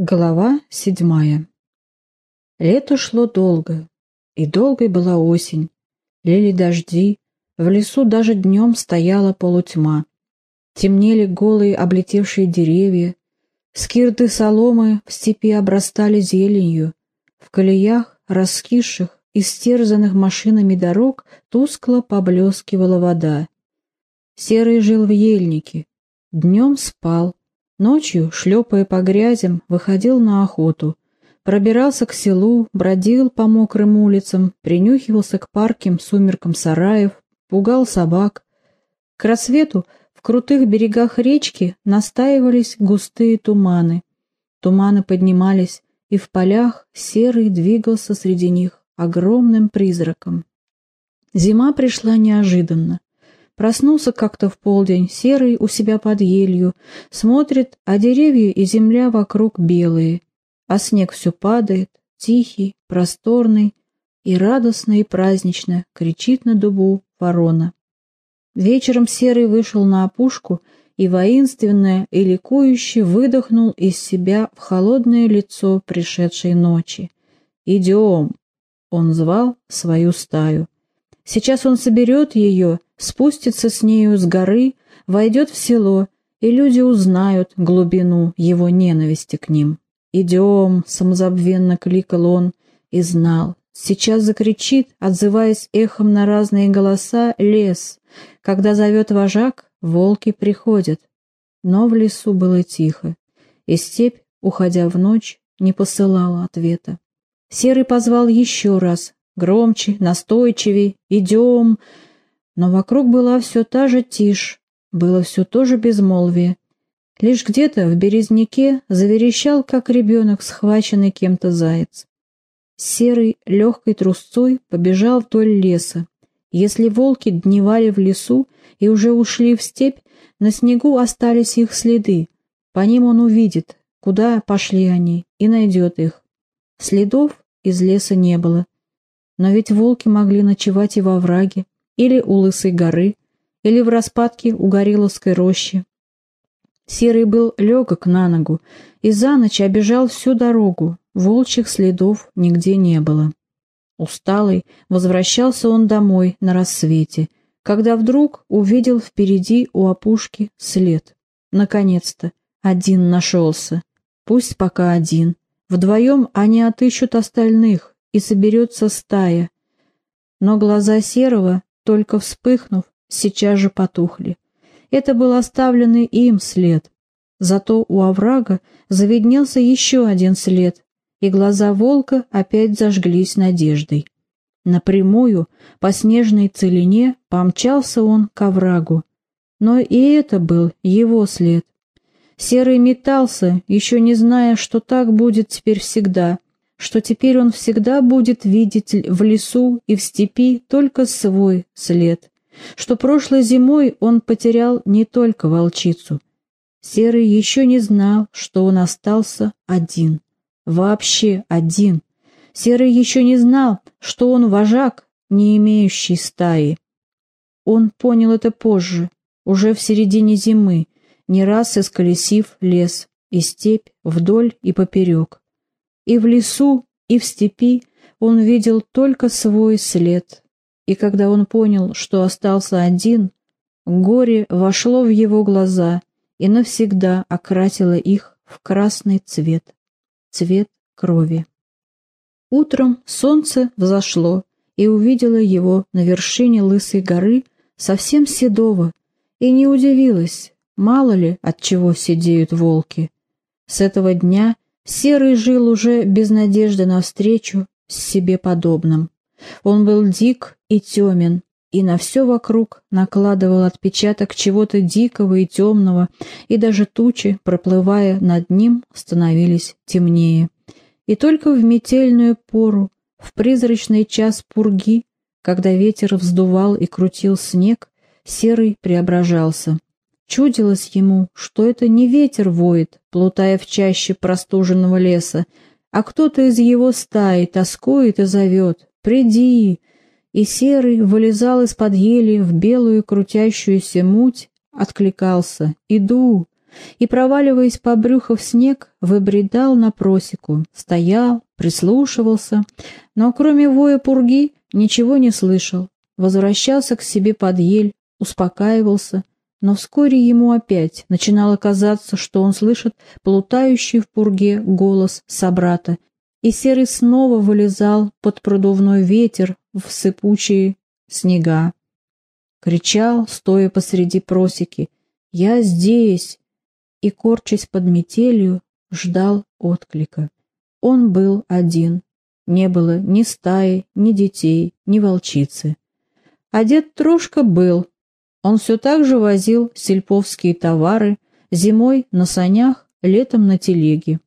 Глава седьмая Лето шло долго, и долгой была осень. Лили дожди, в лесу даже днем стояла полутьма. Темнели голые облетевшие деревья, скирты соломы в степи обрастали зеленью, в колеях, раскисших, истерзанных машинами дорог, тускло поблескивала вода. Серый жил в ельнике, днем спал, Ночью, шлепая по грязям, выходил на охоту. Пробирался к селу, бродил по мокрым улицам, принюхивался к парким сумеркам сараев, пугал собак. К рассвету в крутых берегах речки настаивались густые туманы. Туманы поднимались, и в полях серый двигался среди них огромным призраком. Зима пришла неожиданно. Проснулся как-то в полдень, серый у себя под елью, смотрит, а деревья и земля вокруг белые, а снег все падает, тихий, просторный, и радостно и празднично кричит на дубу ворона. Вечером серый вышел на опушку и воинственно и ликующе выдохнул из себя в холодное лицо пришедшей ночи. «Идем!» — он звал свою стаю. Сейчас он соберет ее спустится с нею с горы, войдет в село, и люди узнают глубину его ненависти к ним. «Идем!» — самозабвенно кликал он и знал. Сейчас закричит, отзываясь эхом на разные голоса, лес. Когда зовет вожак, волки приходят. Но в лесу было тихо, и степь, уходя в ночь, не посылала ответа. Серый позвал еще раз, громче, настойчивей, «Идем!» Но вокруг была все та же тишь, было все то же безмолвие. Лишь где-то в березняке заверещал, как ребенок, схваченный кем-то заяц. Серый легкой трусцой побежал вдоль леса. Если волки дневали в лесу и уже ушли в степь, на снегу остались их следы. По ним он увидит, куда пошли они, и найдет их. Следов из леса не было. Но ведь волки могли ночевать и во враге, или у Лысой горы, или в распадке у Гориловской рощи. Серый был легок на ногу и за ночь обежал всю дорогу, волчьих следов нигде не было. Усталый возвращался он домой на рассвете, когда вдруг увидел впереди у опушки след. Наконец-то один нашелся, пусть пока один. Вдвоем они отыщут остальных, и соберется стая. Но глаза Серого только вспыхнув, сейчас же потухли. Это был оставленный им след. Зато у оврага заведнелся еще один след, и глаза волка опять зажглись надеждой. Напрямую, по снежной целине, помчался он к оврагу. Но и это был его след. Серый метался, еще не зная, что так будет теперь всегда, что теперь он всегда будет видеть в лесу и в степи только свой след, что прошлой зимой он потерял не только волчицу. Серый еще не знал, что он остался один, вообще один. Серый еще не знал, что он вожак, не имеющий стаи. Он понял это позже, уже в середине зимы, не раз исколесив лес и степь вдоль и поперек. И в лесу, и в степи он видел только свой след. И когда он понял, что остался один, горе вошло в его глаза и навсегда окрасило их в красный цвет, цвет крови. Утром солнце взошло и увидела его на вершине лысой горы совсем седого, и не удивилась, мало ли от чего сидеют волки. С этого дня Серый жил уже без надежды на встречу с себе подобным. Он был дик и темен, и на все вокруг накладывал отпечаток чего-то дикого и темного, и даже тучи, проплывая над ним, становились темнее. И только в метельную пору, в призрачный час пурги, когда ветер вздувал и крутил снег, серый преображался. Чудилось ему, что это не ветер воет, плутая в чаще простуженного леса, а кто-то из его стаи тоскует и зовет «Приди!» И серый вылезал из-под ели в белую крутящуюся муть, откликался «Иду!» и, проваливаясь по брюху в снег, выбредал на просеку, стоял, прислушивался, но кроме воя пурги ничего не слышал, возвращался к себе под ель, успокаивался, но вскоре ему опять начинало казаться, что он слышит плутающий в пурге голос собрата, и серый снова вылезал под продувной ветер в сыпучие снега. Кричал, стоя посреди просеки, «Я здесь!» и, корчась под метелью, ждал отклика. Он был один. Не было ни стаи, ни детей, ни волчицы. Дед Трошка был. Он все так же возил сельповские товары, зимой на санях, летом на телеге.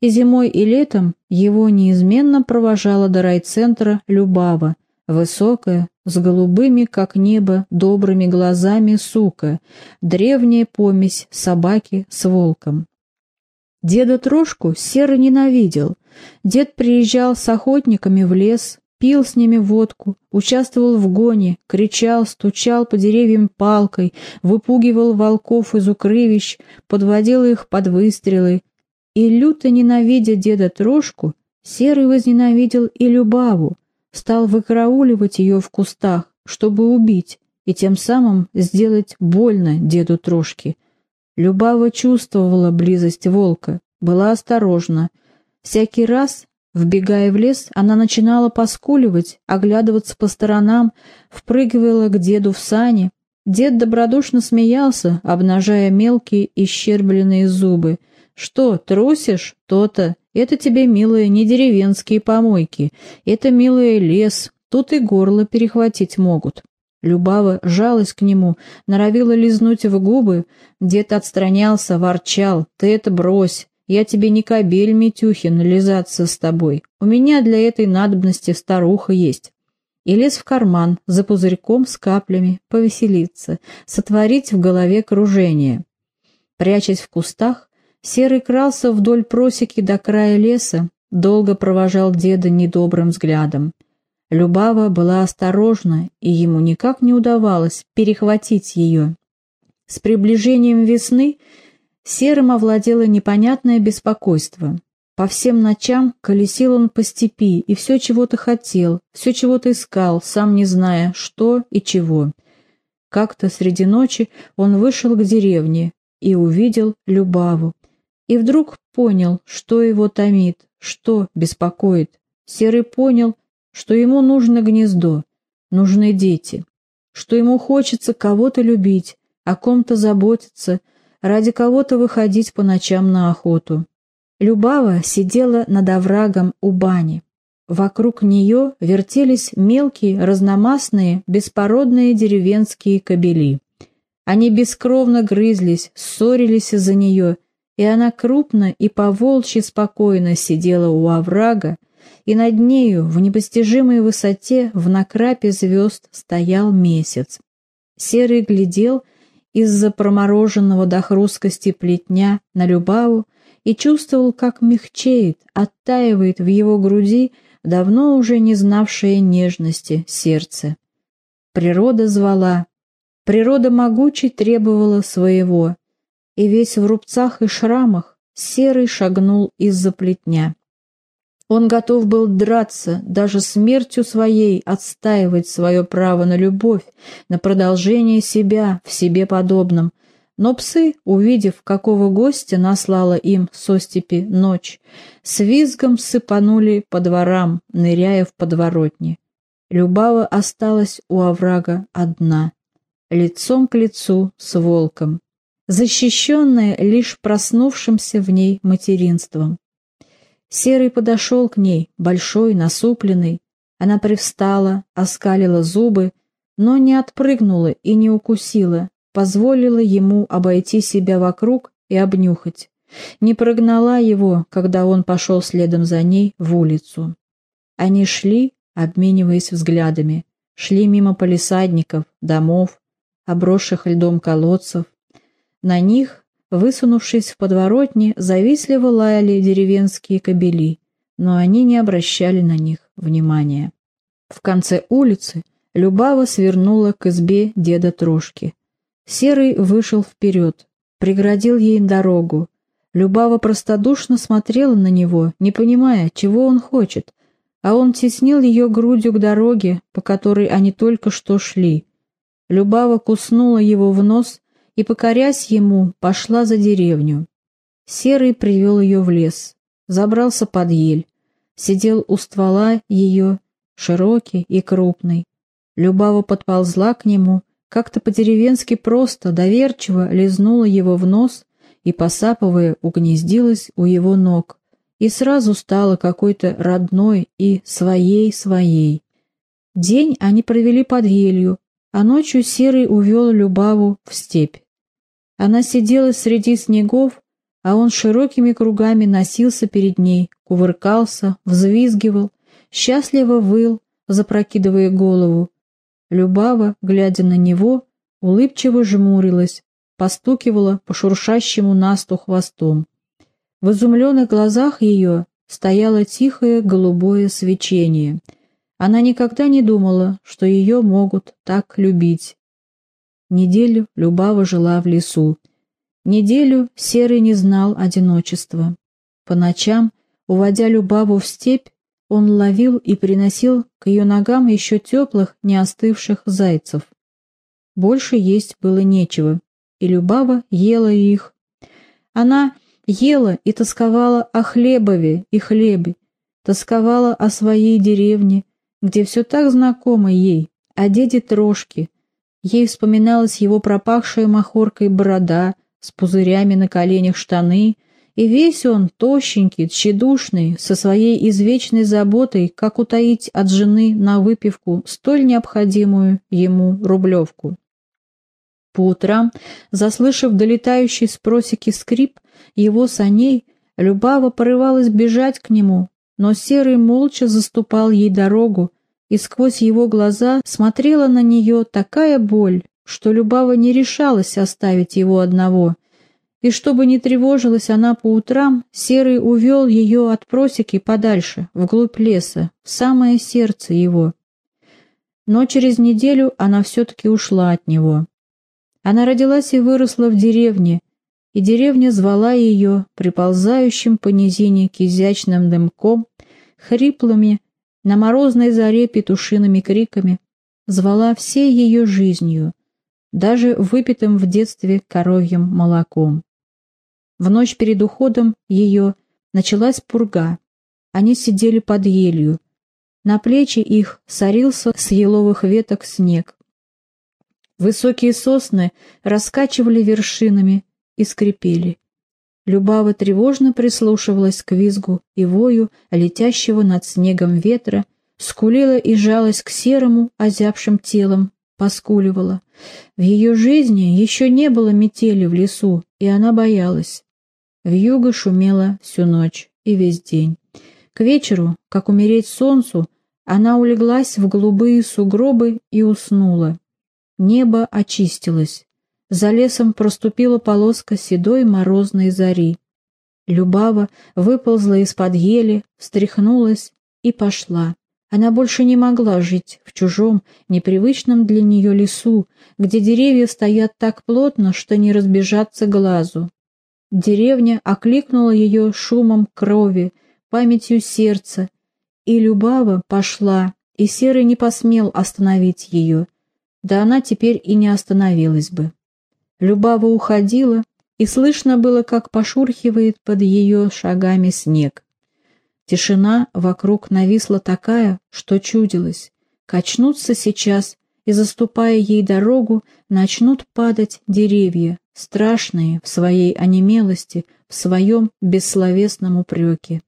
И зимой и летом его неизменно провожала до райцентра Любава, высокая, с голубыми, как небо, добрыми глазами сука, древняя помесь собаки с волком. Деда Трошку Серый ненавидел. Дед приезжал с охотниками в лес, пил с ними водку, участвовал в гоне, кричал, стучал по деревьям палкой, выпугивал волков из укрывищ, подводил их под выстрелы. И люто ненавидя деда Трошку, Серый возненавидел и Любаву, стал выкрауливать ее в кустах, чтобы убить, и тем самым сделать больно деду Трошке. Любава чувствовала близость волка, была осторожна. Всякий раз, вбегая в лес, она начинала поскуливать, оглядываться по сторонам, впрыгивала к деду в сани. Дед добродушно смеялся, обнажая мелкие исчербленные зубы. «Что, трусишь? То-то. Это тебе, милые, не деревенские помойки. Это, милые, лес. Тут и горло перехватить могут». Любава жалась к нему, норовила лизнуть в губы. Дед отстранялся, ворчал. «Ты это брось. Я тебе не кобель, Митюхин, лизаться с тобой. У меня для этой надобности старуха есть». И лез в карман, за пузырьком с каплями, повеселиться, сотворить в голове кружение. Прячась в кустах, Серый крался вдоль просеки до края леса, долго провожал деда недобрым взглядом. Любава была осторожна, и ему никак не удавалось перехватить ее. С приближением весны Серым овладело непонятное беспокойство. По всем ночам колесил он по степи и все чего-то хотел, все чего-то искал, сам не зная, что и чего. Как-то среди ночи он вышел к деревне и увидел Любаву. И вдруг понял, что его томит, что беспокоит. Серый понял, что ему нужно гнездо, нужны дети, что ему хочется кого-то любить, о ком-то заботиться, ради кого-то выходить по ночам на охоту. Любава сидела над оврагом у бани. Вокруг нее вертелись мелкие, разномастные, беспородные деревенские кобели. Они бескровно грызлись, ссорились из-за нее и она крупно и поволчьи спокойно сидела у оврага, и над нею в непостижимой высоте в накрапе звезд стоял месяц. Серый глядел из-за промороженного до хрусткости плетня на Любаву и чувствовал, как мягчеет, оттаивает в его груди давно уже не знавшее нежности сердце. Природа звала, природа могучей требовала своего — и весь в рубцах и шрамах, серый шагнул из-за плетня. Он готов был драться, даже смертью своей отстаивать свое право на любовь, на продолжение себя в себе подобном. Но псы, увидев, какого гостя наслала им со степи ночь, с визгом сыпанули по дворам, ныряя в подворотни. Любава осталась у оврага одна, лицом к лицу с волком защищенная лишь проснувшимся в ней материнством. Серый подошел к ней, большой, насупленный. Она привстала, оскалила зубы, но не отпрыгнула и не укусила, позволила ему обойти себя вокруг и обнюхать. Не прогнала его, когда он пошел следом за ней в улицу. Они шли, обмениваясь взглядами, шли мимо полисадников, домов, обросших льдом колодцев, на них, высунувшись в подворотне, завистливо лаяли деревенские кобели, но они не обращали на них внимания. В конце улицы Любава свернула к избе деда Трошки. Серый вышел вперед. преградил ей дорогу. Любава простодушно смотрела на него, не понимая, чего он хочет, а он теснил ее грудью к дороге, по которой они только что шли. Любава куснула его в нос и, покорясь ему, пошла за деревню. Серый привел ее в лес, забрался под ель, сидел у ствола ее, широкий и крупный. Любава подползла к нему, как-то по-деревенски просто, доверчиво лизнула его в нос и, посапывая, угнездилась у его ног, и сразу стала какой-то родной и своей-своей. День они провели под елью, а ночью Серый увел Любаву в степь. Она сидела среди снегов, а он широкими кругами носился перед ней, кувыркался, взвизгивал, счастливо выл, запрокидывая голову. Любава, глядя на него, улыбчиво жмурилась, постукивала по шуршащему насту хвостом. В изумленных глазах ее стояло тихое голубое свечение. Она никогда не думала, что ее могут так любить. Неделю Любава жила в лесу. Неделю Серый не знал одиночества. По ночам, уводя Любаву в степь, он ловил и приносил к ее ногам еще теплых, не остывших зайцев. Больше есть было нечего, и Любава ела их. Она ела и тосковала о хлебове и хлебе, тосковала о своей деревне, где все так знакомо ей, о деде Трошке. Ей вспоминалась его пропахшая махоркой борода, с пузырями на коленях штаны, и весь он, тощенький, тщедушный, со своей извечной заботой, как утаить от жены на выпивку столь необходимую ему рублевку. По утрам, заслышав долетающий с просеки скрип его саней, Любава порывалась бежать к нему, но Серый молча заступал ей дорогу, и сквозь его глаза смотрела на нее такая боль, что Любава не решалась оставить его одного. И чтобы не тревожилась она по утрам, Серый увел ее от просеки подальше, вглубь леса, в самое сердце его. Но через неделю она все-таки ушла от него. Она родилась и выросла в деревне, и деревня звала ее приползающим по низине к изящным дымком, хриплыми, на морозной заре петушиными криками, звала всей ее жизнью, даже выпитым в детстве коровьим молоком. В ночь перед уходом ее началась пурга. Они сидели под елью. На плечи их сорился с еловых веток снег. Высокие сосны раскачивали вершинами и скрипели. Любава тревожно прислушивалась к визгу и вою летящего над снегом ветра, скулила и жалась к серому, озябшим телом, поскуливала. В ее жизни еще не было метели в лесу, и она боялась. Вьюга шумела всю ночь и весь день. К вечеру, как умереть солнцу, она улеглась в голубые сугробы и уснула. Небо очистилось. За лесом проступила полоска седой морозной зари. Любава выползла из-под ели, встряхнулась и пошла. Она больше не могла жить в чужом, непривычном для нее лесу, где деревья стоят так плотно, что не разбежаться глазу. Деревня окликнула ее шумом крови, памятью сердца, и Любава пошла, и Серый не посмел остановить ее — да она теперь и не остановилась бы. Любава уходила, и слышно было, как пошурхивает под ее шагами снег. Тишина вокруг нависла такая, что чудилось. Качнутся сейчас, и, заступая ей дорогу, начнут падать деревья, страшные в своей онемелости, в своем бессловесном упреке.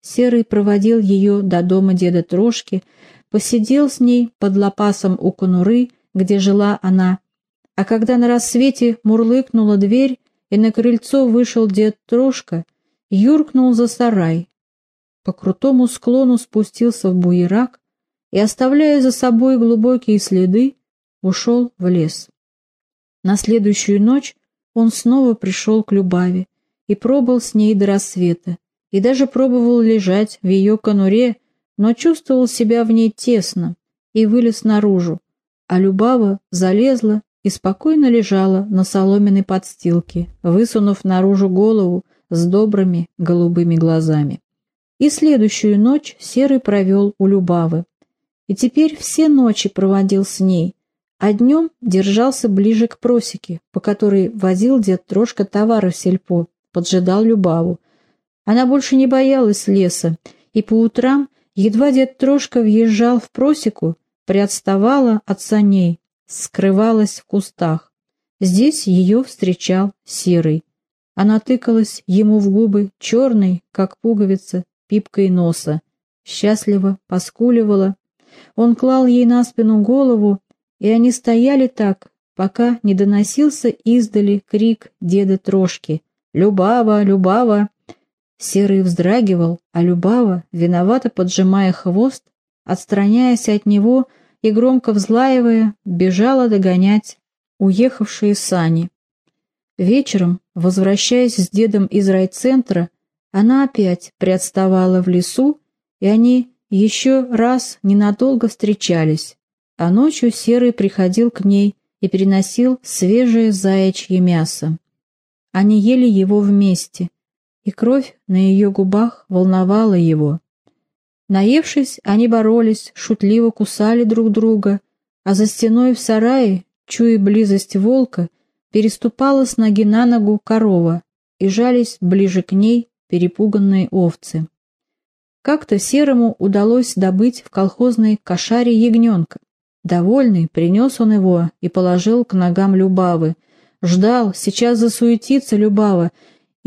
Серый проводил ее до дома деда Трошки, посидел с ней под лопасом у конуры где жила она, а когда на рассвете мурлыкнула дверь, и на крыльцо вышел дед Трошка, юркнул за сарай. По крутому склону спустился в буерак и, оставляя за собой глубокие следы, ушел в лес. На следующую ночь он снова пришел к Любаве и пробыл с ней до рассвета, и даже пробовал лежать в ее конуре, но чувствовал себя в ней тесно и вылез наружу, а Любава залезла и спокойно лежала на соломенной подстилке, высунув наружу голову с добрыми голубыми глазами. И следующую ночь Серый провел у Любавы. И теперь все ночи проводил с ней, а днем держался ближе к просеке, по которой возил дед Трошка товары в сельпо, поджидал Любаву. Она больше не боялась леса, и по утрам, едва дед Трошка въезжал в просеку, приотставала от саней, скрывалась в кустах. Здесь ее встречал Серый. Она тыкалась ему в губы черной, как пуговица, пипкой носа, счастливо поскуливала. Он клал ей на спину голову, и они стояли так, пока не доносился издали крик деда Трошки «Любава! Любава!». Серый вздрагивал, а Любава, виновато поджимая хвост, отстраняясь от него и громко взлаивая, бежала догонять уехавшие сани. Вечером, возвращаясь с дедом из райцентра, она опять приотставала в лесу, и они еще раз ненадолго встречались а ночью Серый приходил к ней и переносил свежее заячье мясо. Они ели его вместе, и кровь на ее губах волновала его. Наевшись, они боролись, шутливо кусали друг друга, а за стеной в сарае, чуя близость волка, переступала с ноги на ногу корова, и жались ближе к ней перепуганные овцы. Как-то Серому удалось добыть в колхозной кошаре ягненка, Довольный, принес он его и положил к ногам Любавы. Ждал, сейчас засуетится Любава,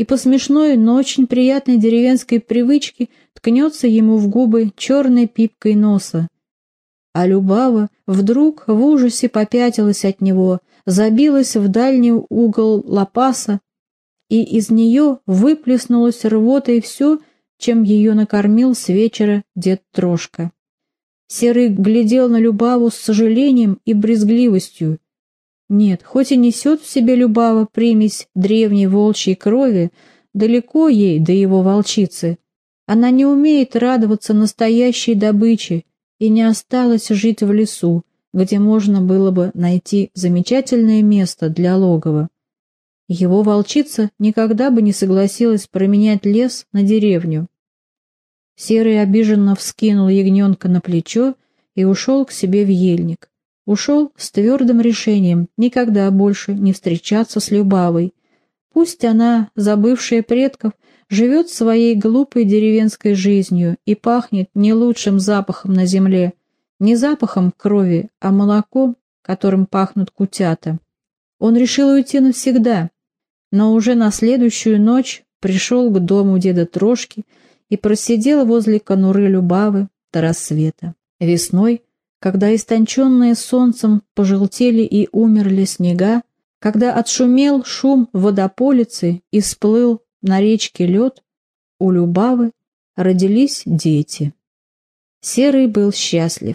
и по смешной, но очень приятной деревенской привычке ткнется ему в губы черной пипкой носа. А Любава вдруг в ужасе попятилась от него, забилась в дальний угол лопаса, и из нее выплеснулась рвотой все, чем ее накормил с вечера дед Трошка. Серый глядел на Любаву с сожалением и брезгливостью. Нет, хоть и несет в себе Любава примесь древней волчьей крови, далеко ей до его волчицы. Она не умеет радоваться настоящей добыче и не осталась жить в лесу, где можно было бы найти замечательное место для логова. Его волчица никогда бы не согласилась променять лес на деревню. Серый обиженно вскинул ягненка на плечо и ушел к себе в ельник. Ушел с твердым решением никогда больше не встречаться с Любавой. Пусть она, забывшая предков, живет своей глупой деревенской жизнью и пахнет не лучшим запахом на земле, не запахом крови, а молоком, которым пахнут кутята. Он решил уйти навсегда, но уже на следующую ночь пришел к дому деда Трошки и просидел возле конуры Любавы до рассвета. Весной, когда истонченные солнцем пожелтели и умерли снега, когда отшумел шум водополицы и сплыл на речке лед, у Любавы родились дети. Серый был счастлив.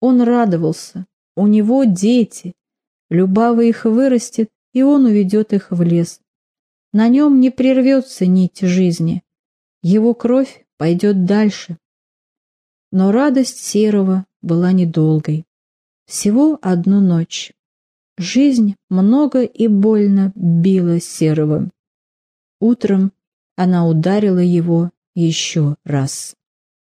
Он радовался. У него дети. Любава их вырастет, и он уведет их в лес. На нем не прервется нить жизни. Его кровь пойдет дальше. Но радость Серого была недолгой. Всего одну ночь. Жизнь много и больно била Серого. Утром она ударила его еще раз.